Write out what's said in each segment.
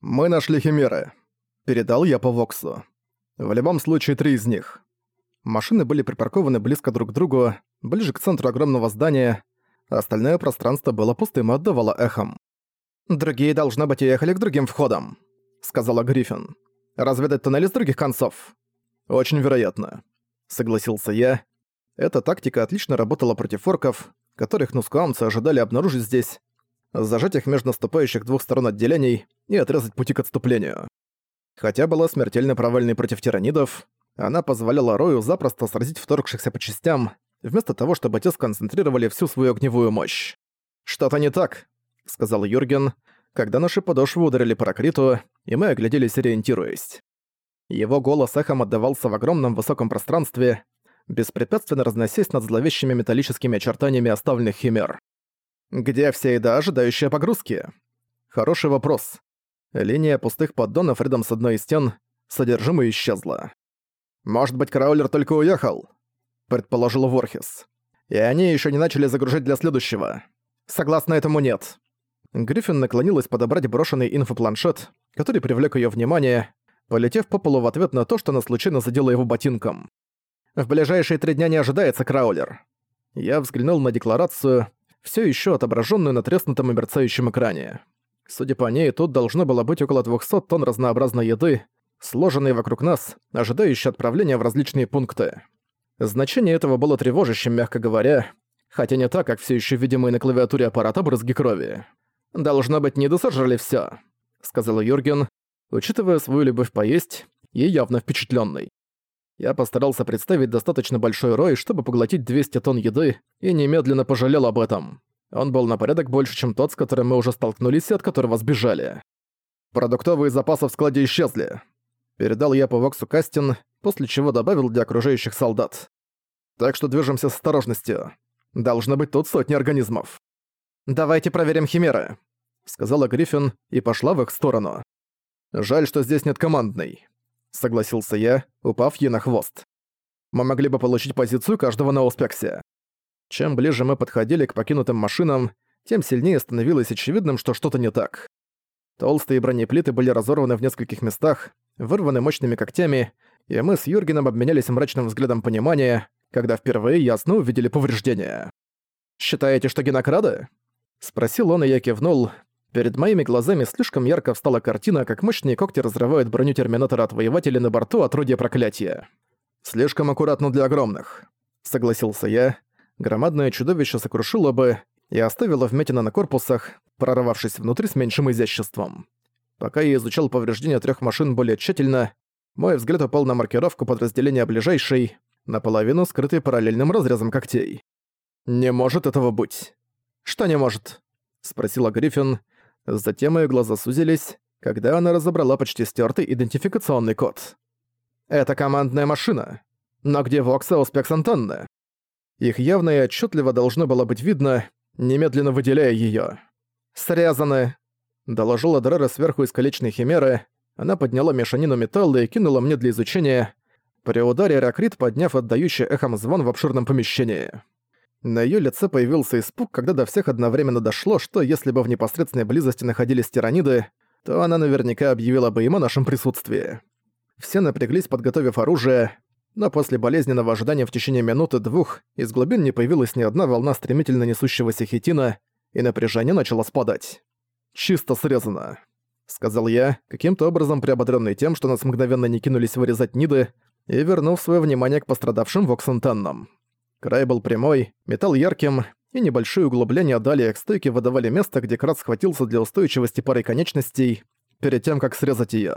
«Мы нашли химеры», — передал я по Воксу. «В любом случае, три из них». Машины были припаркованы близко друг к другу, ближе к центру огромного здания, остальное пространство было пустым и отдавало эхом. «Другие, должно быть, уехали к другим входам», — сказала Гриффин. «Разведать туннели с других концов?» «Очень вероятно», — согласился я. Эта тактика отлично работала против орков, которых нускуамцы ожидали обнаружить здесь, зажать их между наступающих двух сторон отделений и отрезать пути к отступлению. Хотя была смертельно провальной против тиранидов, она позволяла Рою запросто сразить вторгшихся по частям, вместо того, чтобы те сконцентрировали всю свою огневую мощь. «Что-то не так», — сказал Юрген, когда наши подошвы ударили по ракриту, и мы огляделись, ориентируясь. Его голос эхом отдавался в огромном высоком пространстве, беспрепятственно разносясь над зловещими металлическими очертаниями оставленных химер. «Где вся еда, ожидающая погрузки?» Хороший вопрос. Линия пустых поддонов рядом с одной из стен, содержимое исчезло. «Может быть, Краулер только уехал?» — предположил Ворхис. «И они еще не начали загружать для следующего. Согласно этому, нет». Гриффин наклонилась подобрать брошенный инфопланшет, который привлек ее внимание, полетев по полу в ответ на то, что она случайно задела его ботинком. «В ближайшие три дня не ожидается Краулер». Я взглянул на декларацию, все еще отображенную на треснутом и мерцающем экране. Судя по ней, тут должно было быть около 200 тонн разнообразной еды, сложенной вокруг нас, ожидающей отправления в различные пункты. Значение этого было тревожащим, мягко говоря, хотя не так, как все еще видимые на клавиатуре аппарата брызги крови. «Должно быть, не досажали все, сказал Юрген, учитывая свою любовь поесть и явно впечатленный. Я постарался представить достаточно большой рой, чтобы поглотить 200 тонн еды, и немедленно пожалел об этом. Он был на порядок больше, чем тот, с которым мы уже столкнулись и от которого сбежали. Продуктовые запасы в складе исчезли. Передал я по Воксу Кастин, после чего добавил для окружающих солдат. Так что движемся с осторожностью. Должно быть тут сотни организмов. «Давайте проверим химеры», — сказала Гриффин и пошла в их сторону. «Жаль, что здесь нет командной», — согласился я, упав ей на хвост. «Мы могли бы получить позицию каждого на Успексе». Чем ближе мы подходили к покинутым машинам, тем сильнее становилось очевидным, что что-то не так. Толстые бронеплиты были разорваны в нескольких местах, вырваны мощными когтями, и мы с Юргеном обменялись мрачным взглядом понимания, когда впервые ясно увидели повреждения. «Считаете, что генокрады?» Спросил он, и я кивнул, Перед моими глазами слишком ярко встала картина, как мощные когти разрывают броню Терминатора от воевателей на борту от орудия проклятия. «Слишком аккуратно для огромных», — согласился я. Громадное чудовище сокрушило бы и оставило вмятина на корпусах, прорвавшись внутрь с меньшим изяществом. Пока я изучал повреждения трех машин более тщательно, мой взгляд упал на маркировку подразделения ближайшей, наполовину скрытой параллельным разрезом когтей. «Не может этого быть». «Что не может?» — спросила Гриффин, Затем её глаза сузились, когда она разобрала почти стёртый идентификационный код. «Это командная машина. Но где Вокса Успекс Антонны?» Их явно и отчётливо должно было быть видно, немедленно выделяя её. «Срезаны!» — доложила Дрера сверху искалеченной химеры. Она подняла мешанину металла и кинула мне для изучения. При ударе ракрит, подняв отдающий эхом звон в обширном помещении. На её лице появился испуг, когда до всех одновременно дошло, что если бы в непосредственной близости находились тираниды, то она наверняка объявила бы им о нашем присутствии. Все напряглись, подготовив оружие, но после болезненного ожидания в течение минуты-двух из глубин не появилась ни одна волна стремительно несущегося хитина, и напряжение начало спадать. «Чисто срезано», — сказал я, каким-то образом приободрённый тем, что нас мгновенно не кинулись вырезать ниды, и вернув свое внимание к пострадавшим воксентеннам. Край был прямой, металл ярким, и небольшие углубления далее к стойке выдавали место, где Крат схватился для устойчивости парой конечностей, перед тем, как срезать её.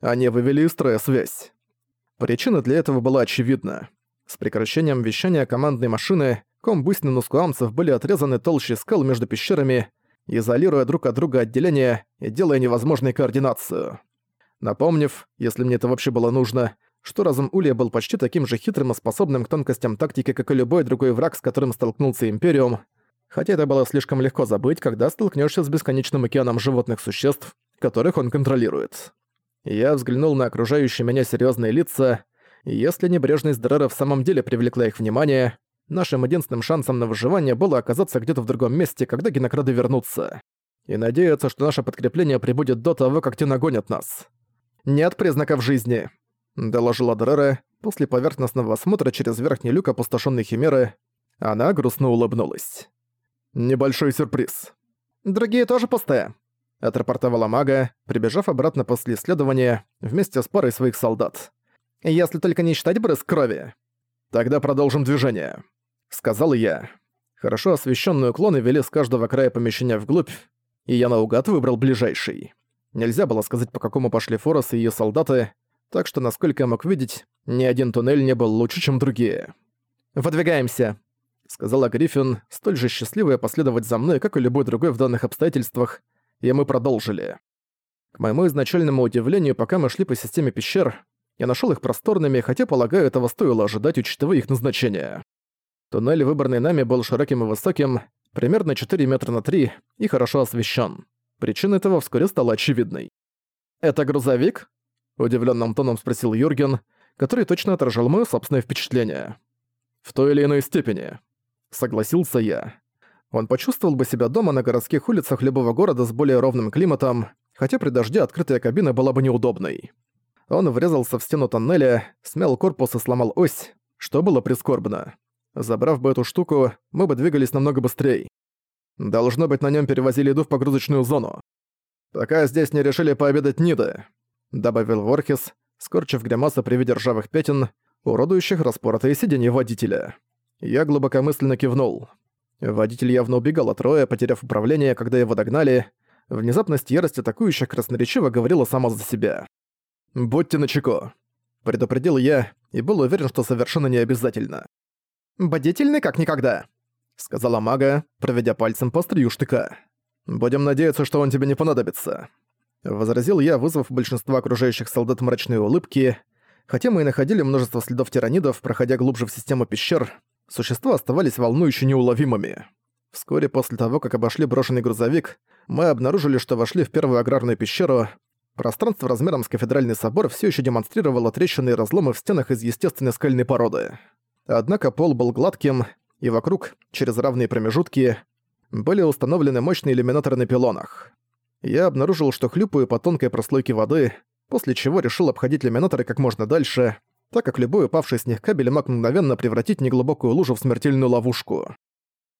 Они вывели из строя связь. Причина для этого была очевидна. С прекращением вещания командной машины комбусины нускуамцев были отрезаны толще скал между пещерами, изолируя друг от друга отделения и делая невозможной координацию. Напомнив, если мне это вообще было нужно, что разум Улья был почти таким же хитрым и способным к тонкостям тактики, как и любой другой враг, с которым столкнулся Империум, хотя это было слишком легко забыть, когда столкнешься с бесконечным океаном животных существ, которых он контролирует. Я взглянул на окружающие меня серьезные лица, и если небрежность Дрера в самом деле привлекла их внимание, нашим единственным шансом на выживание было оказаться где-то в другом месте, когда генокрады вернутся. и надеяться, что наше подкрепление прибудет до того, как те нагонят нас. «Нет признаков жизни», — доложила Дрера после поверхностного осмотра через верхний люк опустошенной химеры. Она грустно улыбнулась. «Небольшой сюрприз». «Другие тоже пустые», — отрапортовала мага, прибежав обратно после исследования вместе с парой своих солдат. «Если только не считать брызг крови». «Тогда продолжим движение», — сказал я. Хорошо освещенные уклоны вели с каждого края помещения вглубь, и я наугад выбрал ближайший. Нельзя было сказать, по какому пошли Форос и ее солдаты, так что, насколько я мог видеть, ни один туннель не был лучше, чем другие. «Выдвигаемся», — сказала Гриффин, столь же счастливая последовать за мной, как и любой другой в данных обстоятельствах, и мы продолжили. К моему изначальному удивлению, пока мы шли по системе пещер, я нашел их просторными, хотя, полагаю, этого стоило ожидать, учитывая их назначение. Туннель, выбранный нами, был широким и высоким, примерно 4 метра на 3, и хорошо освещен. Причина этого вскоре стала очевидной. «Это грузовик?» – удивленным тоном спросил Юрген, который точно отражал моё собственное впечатление. «В той или иной степени», – согласился я. Он почувствовал бы себя дома на городских улицах любого города с более ровным климатом, хотя при дожде открытая кабина была бы неудобной. Он врезался в стену тоннеля, смял корпус и сломал ось, что было прискорбно. Забрав бы эту штуку, мы бы двигались намного быстрее. Должно быть, на нем перевозили еду в погрузочную зону. Пока здесь не решили пообедать Ниды, добавил Ворхис, скорчив гримаса при виде ржавых пятен, уродующих распоротые сиденья водителя. Я глубокомысленно кивнул. Водитель явно убегал от Роя, потеряв управление, когда его догнали. Внезапность ярости атакующих красноречиво говорила сама за себя. «Будьте начеку», — предупредил я и был уверен, что совершенно не обязательно. «Бодительный как никогда», — сказала мага, проведя пальцем по стрию штыка. «Будем надеяться, что он тебе не понадобится», — возразил я, вызвав большинство окружающих солдат мрачные улыбки. Хотя мы и находили множество следов тиранидов, проходя глубже в систему пещер, существа оставались волнующе неуловимыми. Вскоре после того, как обошли брошенный грузовик, мы обнаружили, что вошли в первую аграрную пещеру. Пространство размером с кафедральный собор все еще демонстрировало трещины и разломы в стенах из естественной скальной породы. Однако пол был гладким, и вокруг, через равные промежутки, были установлены мощные иллюминаторы на пилонах. Я обнаружил, что хлюпаю по тонкой прослойке воды, после чего решил обходить иллюминаторы как можно дальше, так как любой упавший с них кабель мог мгновенно превратить неглубокую лужу в смертельную ловушку.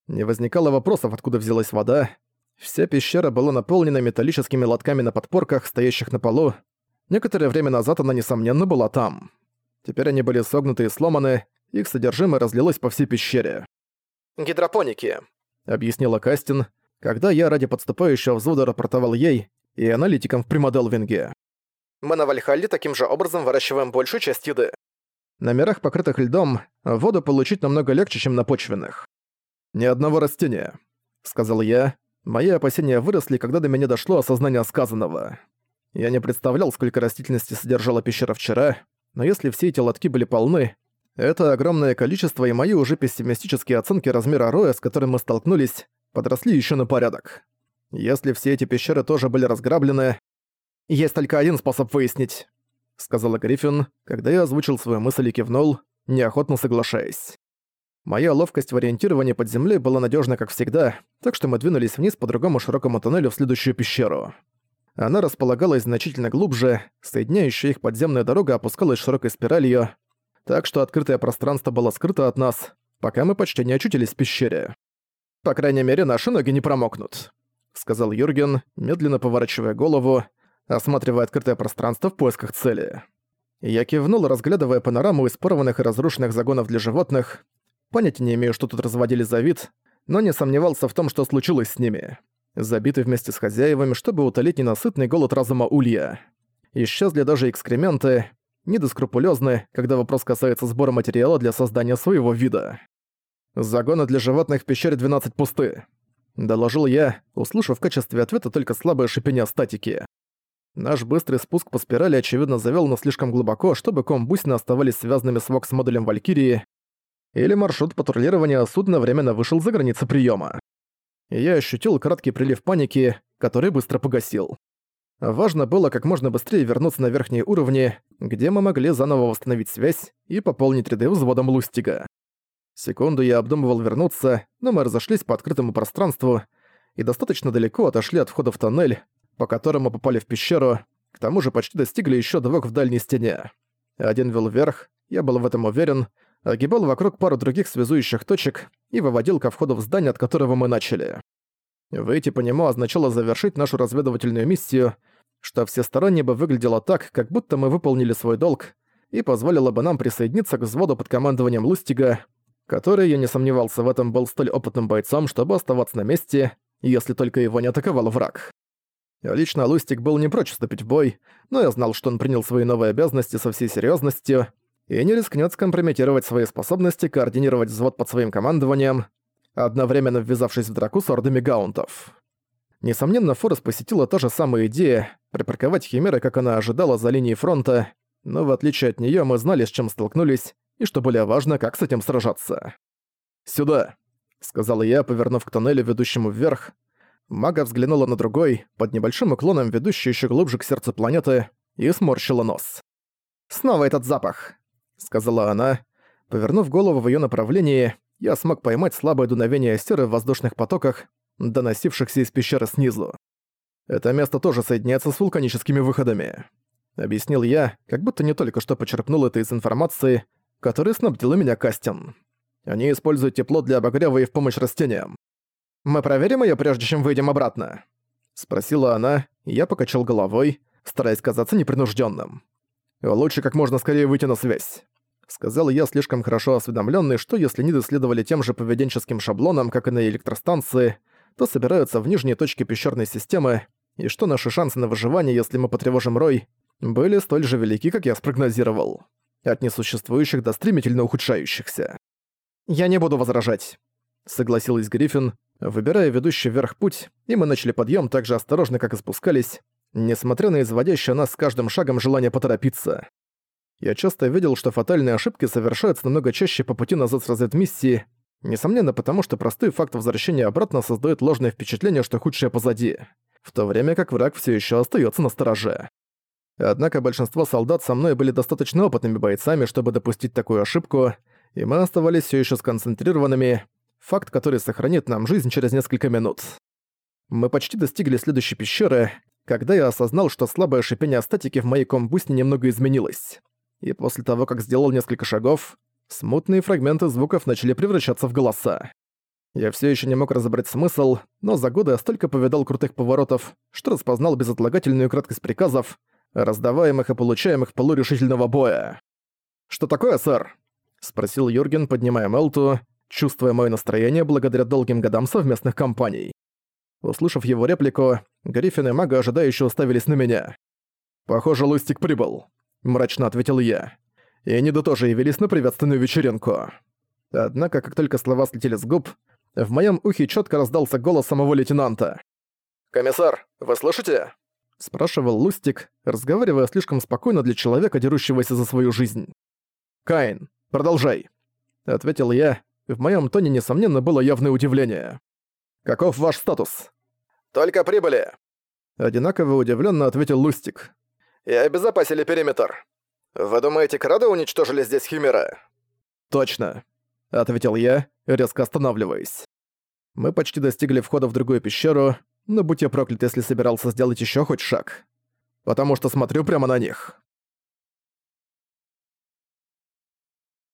Не возникало вопросов, откуда взялась вода. Вся пещера была наполнена металлическими лотками на подпорках, стоящих на полу. Некоторое время назад она, несомненно, была там. Теперь они были согнуты и сломаны, их содержимое разлилось по всей пещере. «Гидропоники», — объяснила Кастин, когда я ради подступающего взвода рапортовал ей и аналитикам в Примаделвинге. Мы на Вальхалле таким же образом выращиваем большую часть еды. На мирах, покрытых льдом, воду получить намного легче, чем на почвенных. «Ни одного растения», — сказал я. Мои опасения выросли, когда до меня дошло осознание сказанного. Я не представлял, сколько растительности содержала пещера вчера, но если все эти лотки были полны, это огромное количество и мои уже пессимистические оценки размера роя, с которым мы столкнулись, подросли еще на порядок. Если все эти пещеры тоже были разграблены, «Есть только один способ выяснить», — сказала Гриффин, когда я озвучил свою мысль и кивнул, неохотно соглашаясь. Моя ловкость в ориентировании под землей была надежна, как всегда, так что мы двинулись вниз по другому широкому туннелю в следующую пещеру. Она располагалась значительно глубже, соединяющая их подземная дорога опускалась широкой спиралью, так что открытое пространство было скрыто от нас, пока мы почти не очутились в пещере. «По крайней мере, наши ноги не промокнут», — сказал Юрген, медленно поворачивая голову, осматривая открытое пространство в поисках цели. Я кивнул, разглядывая панораму из порванных и разрушенных загонов для животных. Понятия не имею, что тут разводили за вид, но не сомневался в том, что случилось с ними. Забиты вместе с хозяевами, чтобы утолить ненасытный голод разума Улья. Исчезли даже экскременты, недоскрупулезны, когда вопрос касается сбора материала для создания своего вида. Загоны для животных в пещере 12 пусты. Доложил я, услышав в качестве ответа только слабое шипение статики. Наш быстрый спуск по спирали очевидно завёл нас слишком глубоко, чтобы комбусины оставались связанными с Вокс-модулем Валькирии, или маршрут патрулирования судна временно вышел за границы приема. я ощутил краткий прилив паники, который быстро погасил. Важно было как можно быстрее вернуться на верхние уровни, где мы могли заново восстановить связь и пополнить ряды взводом Лустига. Секунду я обдумывал вернуться, но мы разошлись по открытому пространству, и достаточно далеко отошли от входа в тоннель, по которому попали в пещеру, к тому же почти достигли еще двух в дальней стене. Один вел вверх, я был в этом уверен, огибал вокруг пару других связующих точек и выводил ко входу в здание, от которого мы начали. Выйти по нему означало завершить нашу разведывательную миссию, что всесторонне бы выглядело так, как будто мы выполнили свой долг, и позволило бы нам присоединиться к взводу под командованием Лустига, который, я не сомневался в этом, был столь опытным бойцом, чтобы оставаться на месте, если только его не атаковал враг. Лично Лустик был не прочь вступить в бой, но я знал, что он принял свои новые обязанности со всей серьезностью и не рискнет скомпрометировать свои способности координировать взвод под своим командованием, одновременно ввязавшись в драку с ордами гаунтов. Несомненно, Форес посетила та же самая идея — припарковать Химеры, как она ожидала, за линией фронта, но в отличие от неё мы знали, с чем столкнулись, и, что более важно, как с этим сражаться. «Сюда», — сказал я, повернув к тоннелю, ведущему вверх. Мага взглянула на другой, под небольшим уклоном, ведущий ещё глубже к сердцу планеты, и сморщила нос. «Снова этот запах», — сказала она. Повернув голову в её направлении, я смог поймать слабое дуновение серы в воздушных потоках, доносившихся из пещеры снизу. Это место тоже соединяется с вулканическими выходами. Объяснил я, как будто не только что почерпнул это из информации, которой снабдила меня Кастин. Они используют тепло для обогрева и в помощь растениям. «Мы проверим её, прежде чем выйдем обратно?» Спросила она, и я покачал головой, стараясь казаться непринуждённым. «Лучше как можно скорее выйти на связь». Сказал я, слишком хорошо осведомленный, что если Ниды следовали тем же поведенческим шаблонам, как и на электростанции, то собираются в нижней точке пещерной системы, и что наши шансы на выживание, если мы потревожим Рой, были столь же велики, как я спрогнозировал. От несуществующих до стремительно ухудшающихся. «Я не буду возражать», — согласилась Гриффин, выбирая ведущий вверх путь, и мы начали подъем так же осторожно, как и спускались, несмотря на изводящее нас с каждым шагом желание поторопиться. Я часто видел, что фатальные ошибки совершаются намного чаще по пути назад с разведмиссии, несомненно потому, что простой факт возвращения обратно создает ложное впечатление, что худшее позади, в то время как враг все еще остается на стороже. Однако большинство солдат со мной были достаточно опытными бойцами, чтобы допустить такую ошибку, и мы оставались все еще сконцентрированными, факт, который сохранит нам жизнь через несколько минут. Мы почти достигли следующей пещеры, когда я осознал, что слабое шипение статики в моей комбусне немного изменилось. И после того, как сделал несколько шагов, смутные фрагменты звуков начали превращаться в голоса. Я все еще не мог разобрать смысл, но за годы я столько повидал крутых поворотов, что распознал безотлагательную краткость приказов, раздаваемых и получаемых в полу решительного боя. «Что такое, сэр?» — спросил Юрген, поднимая Мелту, чувствуя мое настроение благодаря долгим годам совместных кампаний. Услышав его реплику, Гриффин и Мага ожидающе уставились на меня. «Похоже, Лустик прибыл», — мрачно ответил я. И они да тоже явились на приветственную вечеринку. Однако, как только слова слетели с губ, в моем ухе четко раздался голос самого лейтенанта. «Комиссар, вы слышите?» — спрашивал Лустик, разговаривая слишком спокойно для человека, дерущегося за свою жизнь. «Каин, продолжай», — ответил я. В моем тоне, несомненно, было явное удивление. «Каков ваш статус?» «Только прибыли», — одинаково удивленно ответил Лустик. «И обезопасили периметр. Вы думаете, Крадо уничтожили здесь Химера?» «Точно», — ответил я, резко останавливаясь. Мы почти достигли входа в другую пещеру, но будь я проклят, если собирался сделать еще хоть шаг. Потому что смотрю прямо на них.